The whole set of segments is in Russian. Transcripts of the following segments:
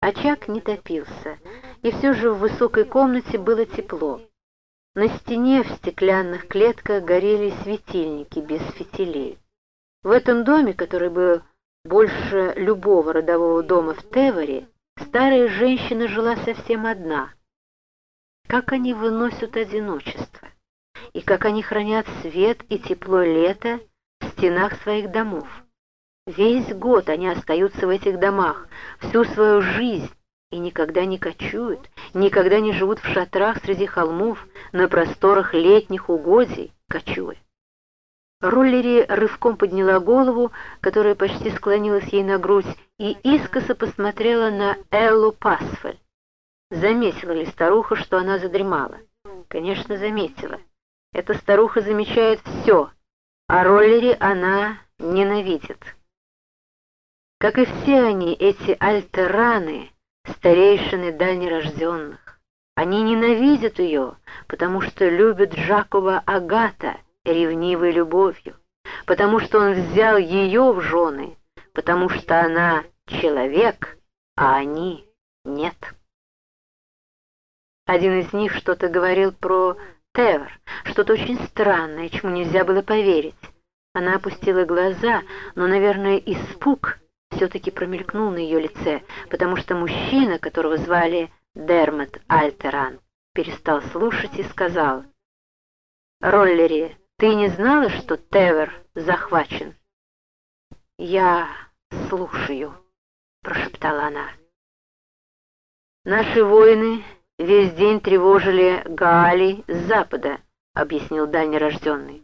Очаг не топился, и все же в высокой комнате было тепло. На стене в стеклянных клетках горели светильники без фитилей. В этом доме, который был больше любого родового дома в Теворе, старая женщина жила совсем одна. Как они выносят одиночество, и как они хранят свет и тепло лета в стенах своих домов. Весь год они остаются в этих домах, всю свою жизнь, и никогда не кочуют, никогда не живут в шатрах среди холмов, на просторах летних угодий, кочуя. Роллери рывком подняла голову, которая почти склонилась ей на грудь, и искоса посмотрела на Эллу Пасфель. Заметила ли старуха, что она задремала? Конечно, заметила. Эта старуха замечает все, а Роллери она ненавидит. Как и все они, эти альтераны, старейшины дальнерожденных. Они ненавидят ее, потому что любят Жакова Агата ревнивой любовью, потому что он взял ее в жены, потому что она человек, а они нет. Один из них что-то говорил про Тевр, что-то очень странное, чему нельзя было поверить. Она опустила глаза, но, наверное, испуг все-таки промелькнул на ее лице, потому что мужчина, которого звали Дермат Альтеран, перестал слушать и сказал, «Роллери, ты не знала, что Тевер захвачен?» «Я слушаю», — прошептала она. «Наши воины весь день тревожили Гаали с запада», — объяснил дальнерожденный.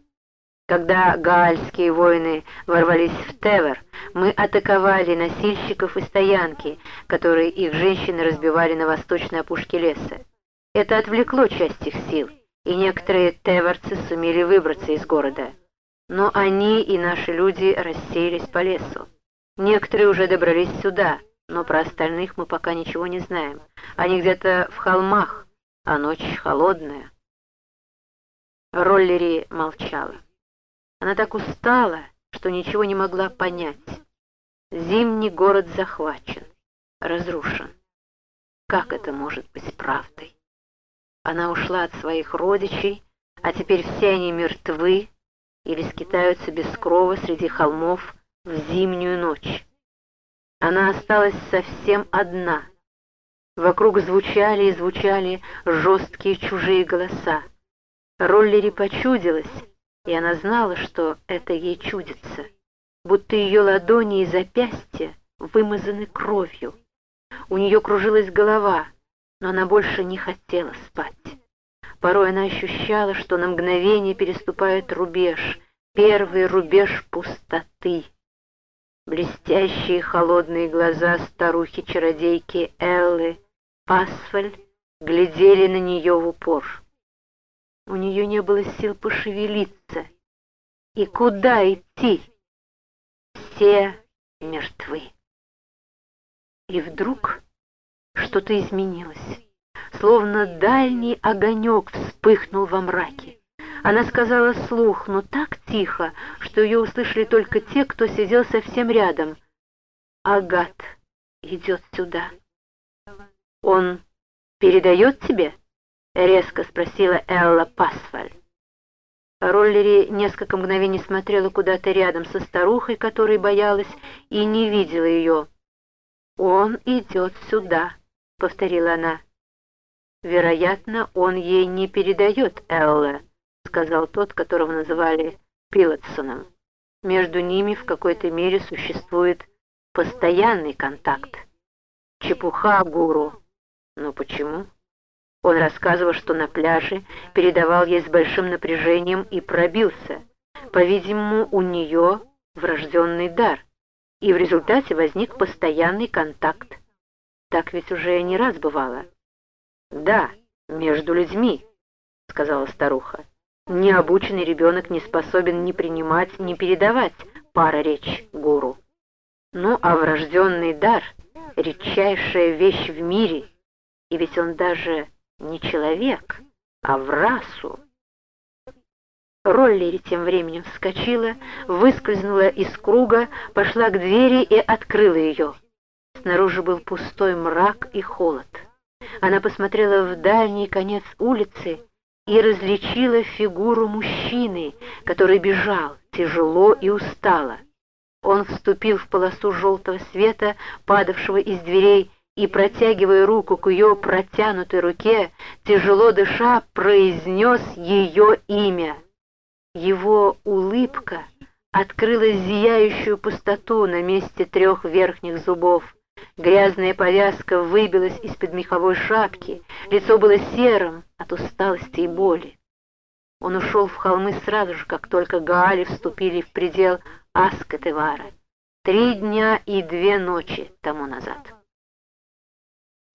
Когда гаальские воины ворвались в Тевер, мы атаковали носильщиков и стоянки, которые их женщины разбивали на восточной опушке леса. Это отвлекло часть их сил, и некоторые теверцы сумели выбраться из города. Но они и наши люди рассеялись по лесу. Некоторые уже добрались сюда, но про остальных мы пока ничего не знаем. Они где-то в холмах, а ночь холодная. Роллери молчала. Она так устала, что ничего не могла понять. Зимний город захвачен, разрушен. Как это может быть правдой? Она ушла от своих родичей, а теперь все они мертвы или скитаются без крова среди холмов в зимнюю ночь. Она осталась совсем одна. Вокруг звучали и звучали жесткие чужие голоса. Роллери почудилась, и она знала, что это ей чудится, будто ее ладони и запястья вымазаны кровью. У нее кружилась голова, но она больше не хотела спать. Порой она ощущала, что на мгновение переступает рубеж, первый рубеж пустоты. Блестящие холодные глаза старухи-чародейки Эллы Пасфаль глядели на нее в упор. У нее не было сил пошевелиться. И куда идти? Все мертвы. И вдруг что-то изменилось. Словно дальний огонек вспыхнул во мраке. Она сказала слух, но так тихо, что ее услышали только те, кто сидел совсем рядом. «Агат идет сюда. Он передает тебе?» — резко спросила Элла Пасфаль. Роллери несколько мгновений смотрела куда-то рядом со старухой, которой боялась, и не видела ее. «Он идет сюда», — повторила она. «Вероятно, он ей не передает Элла», — сказал тот, которого называли Пилотсоном. «Между ними в какой-то мере существует постоянный контакт. Чепуха, гуру. Но почему?» Он рассказывал, что на пляже передавал ей с большим напряжением и пробился. По-видимому, у нее врожденный дар, и в результате возник постоянный контакт. Так ведь уже не раз бывало. «Да, между людьми», — сказала старуха. «Необученный ребенок не способен ни принимать, ни передавать пара речь гуру. Ну, а врожденный дар — редчайшая вещь в мире, и ведь он даже не человек, а в расу. Роллери тем временем вскочила, выскользнула из круга, пошла к двери и открыла ее. Снаружи был пустой мрак и холод. Она посмотрела в дальний конец улицы и различила фигуру мужчины, который бежал тяжело и устало. Он вступил в полосу желтого света, падавшего из дверей, и, протягивая руку к ее протянутой руке, тяжело дыша, произнес ее имя. Его улыбка открыла зияющую пустоту на месте трех верхних зубов. Грязная повязка выбилась из-под меховой шапки, лицо было серым от усталости и боли. Он ушел в холмы сразу же, как только Гаали вступили в предел Аскотевара, три дня и две ночи тому назад.